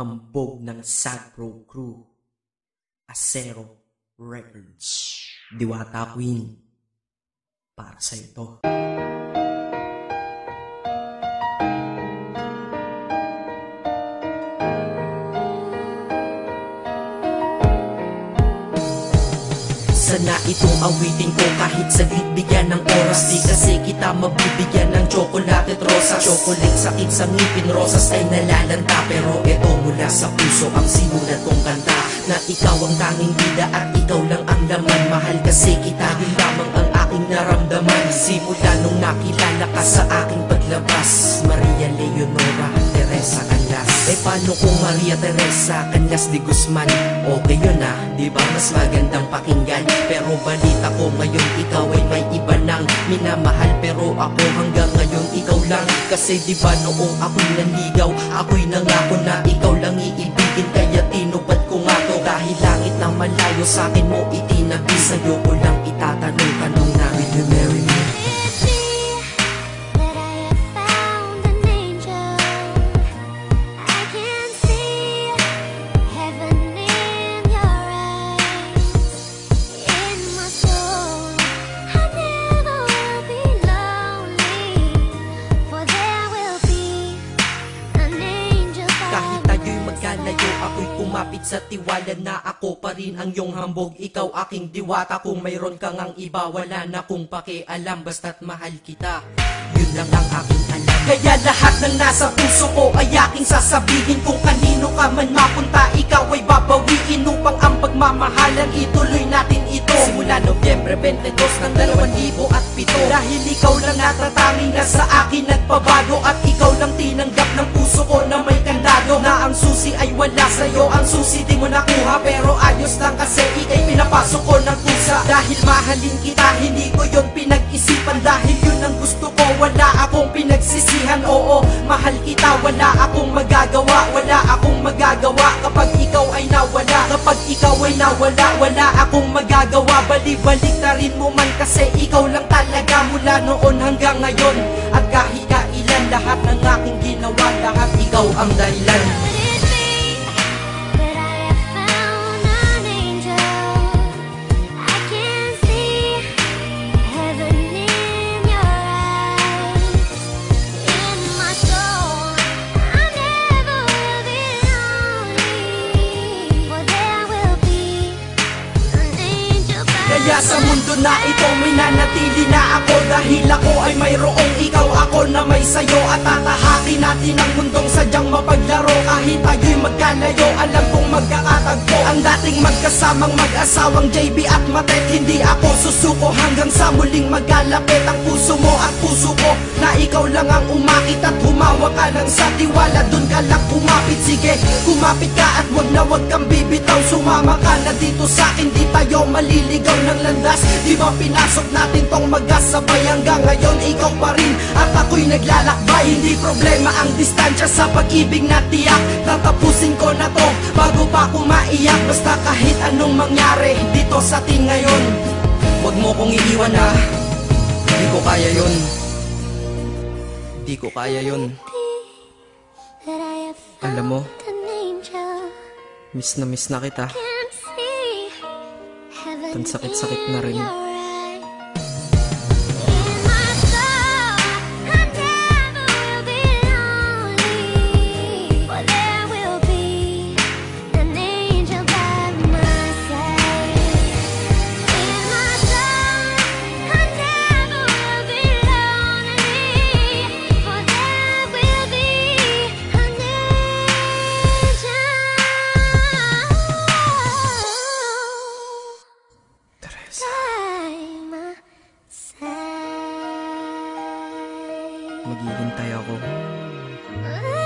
Hambog ng Sagpro Crew. Acero Records. Diwata Queen. Para sa ito. Sana itong awitin ko kahit saglit bigyan ng oras. Di kasi kita mabibigyan ng tsokolate at rosas Chocolate sakit sa ngipin, rosas ay nalalanta. Pero eto mula sa puso ang sinulat kong kanta. Na ikaw ang tanging bida at ikaw lang ang laman. Mahal kasi kita, yun lamang ang aking naramdaman. Simula nung nakilala ka sa aking paglabas paano kung Maria Teresa Canlas de Guzman? Okay yun ah, di ba? Mas magandang pakinggan. Pero balita ko ngayon ikaw ay may iba nang Minamahal. Pero ako hanggang ngayon ikaw lang. Kasi di ba noong ako'y nanligaw Ako'y nangako na ikaw lang iibigin. Kaya tinupad ko nga to Dahil langit na malayo sa akin mo itinabi Sa'yo ko kumapit sa tiwala na ako pa rin ang iyong hambog Ikaw aking diwata. Kung mayroon kang ang iba Wala na kong pakialam Basta't mahal kita. Yun lang ang aking alam. Kaya lahat ng nasa puso ko Ay aking sasabihin. Kung kanino ka man mapunta Ikaw ay babawiin Upang ang pagmamahalan. Ituloy natin ito. Simula Nobyembre 22 ng 2007 Dahil ikaw lang natatanging na sa akin nagpabago At ikaw lang tinanggap ng puso ko na may kandado. Na ang susi ay sa'yo Ang susi di mo nakuha Pero ayos lang kasi ikay pinapasok ko ng pusa. Dahil mahalin kita Hindi ko yon pinag-isipan. Dahil yun ang gusto ko Wala akong pinagsisihan. Oo, mahal kita Wala akong magagawa Wala akong magagawa. Kapag ikaw ay nawala Kapag ikaw ay nawala Wala akong magagawa. Bali-balik na rin mo man Kasi ikaw lang talaga Mula noon hanggang ngayon Kaya sa mundo na ito minanatili na ako. Dahil ako ay mayroong ikaw ako na may sayo. At tatahakin natin ang mundong sadyang mapaglaro. Kahit tayo'y magkalayo alam kong magkakatagpo. Ang dating magkasamang mag-asawang JB at Matet Hindi ako susuko. Hanggang sa muling magkalapit Ang puso mo at puso ko. Na ikaw lang ang umakit at humawak ka lang sa tiwala. Dun ka lang kumapit. Sige Kumapit ka at wag na wag kang bibitaw. Sumama ka na dito sa akin Di tayo maliligaw ng landas Di ba pinasok natin tong magkasabay Hanggang ngayon ikaw pa rin At ako'y naglalakbay. Hindi problema ang distansya sa pag-ibig na tiyak. Tatapusin ko na to Bago pa ako maiyak. Basta kahit anong mangyari Dito sa atin ngayon. Huwag mo kong iiwan ha Di ko kaya yun. Di ko kaya yun. Alam mo, miss na miss na kita Ang sakit-sakit na rin. Side. Maghihintay ako Ah.